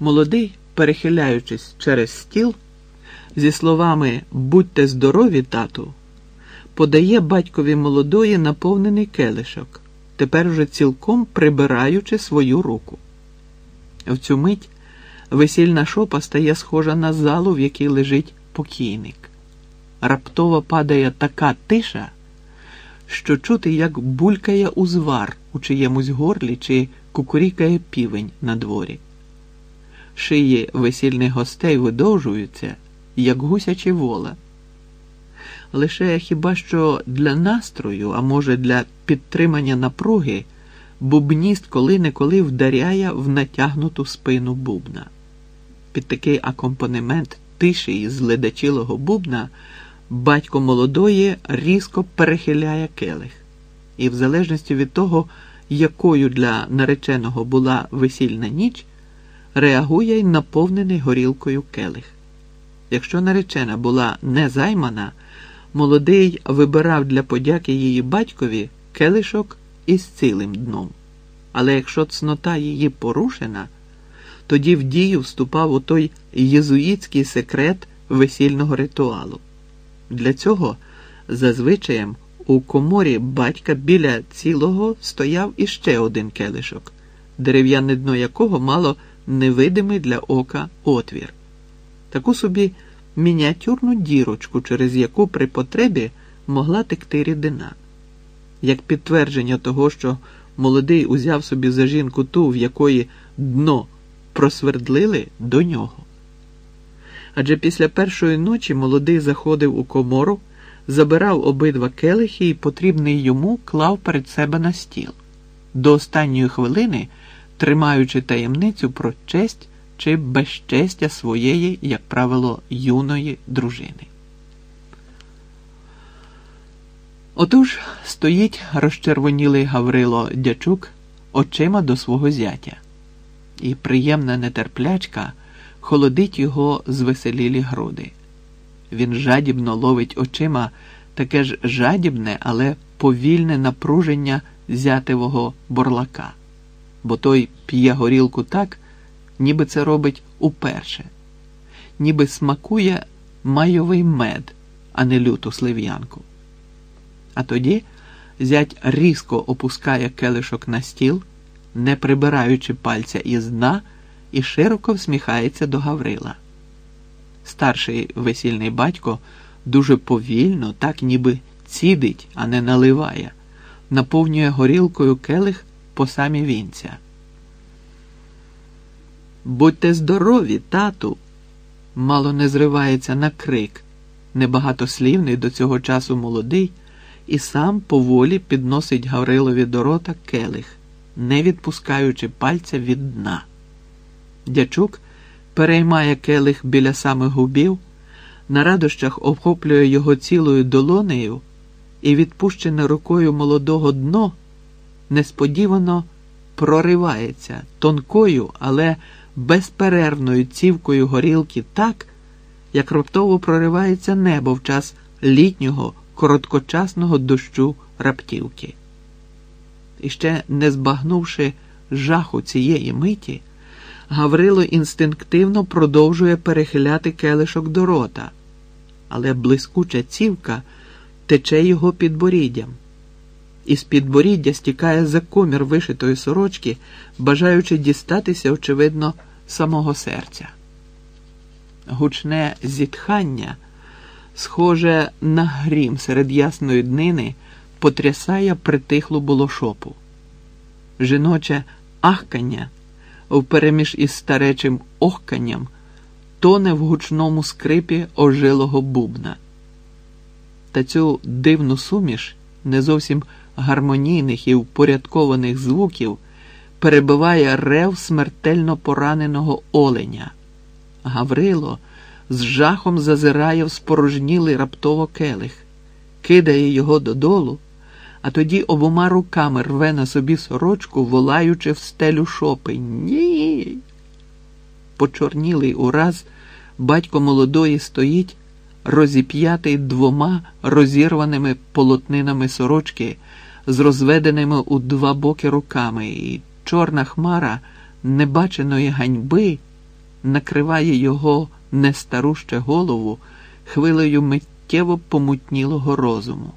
Молодий, перехиляючись через стіл, зі словами Будьте здорові, тату, подає батькові молодої наповнений келишок, тепер вже цілком прибираючи свою руку. В цю мить весільна шопа стає схожа на залу, в якій лежить покійник. Раптово падає така тиша, що чути, як булькає узвар у чиємусь горлі чи кукурікає півень на дворі. Шиї весільних гостей видовжуються, як гусячі вола. Лише хіба що для настрою, а може для підтримання напруги, бубніст коли-неколи вдаряє в натягнуту спину бубна. Під такий акомпанемент тиші і зледачілого бубна батько молодої різко перехиляє келих, і, в залежності від того, якою для нареченого була весільна ніч, реагує й наповнений горілкою келих. Якщо наречена була не займана, молодий вибирав для подяки її батькові келишок із цілим дном. Але якщо цнота її порушена, тоді в дію вступав у той єзуїтський секрет весільного ритуалу. Для цього, зазвичаєм, у коморі батька біля цілого стояв іще один келишок, дерев'яне дно якого мало невидимий для ока отвір. Таку собі мініатюрну дірочку, через яку при потребі могла текти рідина. Як підтвердження того, що молодий узяв собі за жінку ту, в якої дно просвердлили до нього. Адже після першої ночі молодий заходив у комору, забирав обидва келихи і потрібний йому клав перед себе на стіл, до останньої хвилини тримаючи таємницю про честь чи безчестя своєї, як правило, юної дружини. Отож стоїть розчервонілий Гаврило дячук очима до свого зятя, і приємна нетерплячка холодить його звеселілі груди. Він жадібно ловить очима таке ж жадібне, але повільне напруження зятевого борлака, бо той п'є горілку так, ніби це робить уперше, ніби смакує майовий мед, а не люту слив'янку. А тоді зять різко опускає келишок на стіл, не прибираючи пальця із дна, і широко всміхається до Гаврила. Старший весільний батько дуже повільно, так ніби цідить, а не наливає, наповнює горілкою келих по самі вінця. Будьте здорові, тату, мало не зривається на крик, небагатослівний до цього часу молодий, і сам поволі підносить Гаврилові до рота келих, не відпускаючи пальця від дна. Дячук переймає келих біля самих губів, на радощах обхоплює його цілою долонею і, відпущене рукою молодого дно, несподівано проривається тонкою, але безперервною цівкою горілки так, як раптово проривається небо в час літнього короткочасного дощу раптівки. І ще не збагнувши жаху цієї миті, Гаврило інстинктивно продовжує перехиляти келишок до рота, але блискуча цівка тече його підборіддям. Із підборіддя стікає за комір вишитої сорочки, бажаючи дістатися, очевидно, самого серця. Гучне зітхання, схоже на грім серед ясної днини, потрясає притихлу болошопу. Жіноче ахкання впереміж із старечим охканням тоне в гучному скрипі ожилого бубна. Та цю дивну суміш не зовсім гармонійних і впорядкованих звуків перебиває рев смертельно пораненого оленя. Гаврило з жахом зазирає в спорожнілий раптово келих, кидає його додолу, а тоді обома руками рве на собі сорочку, волаючи в стелю шопи. Ні. Почорнілий ураз батько молодої стоїть, розіп'ятий двома розірваними полотнинами сорочки, з розведеними у два боки руками, і чорна хмара небаченої ганьби накриває його нестаруще голову хвилею миттєво помутнілого розуму.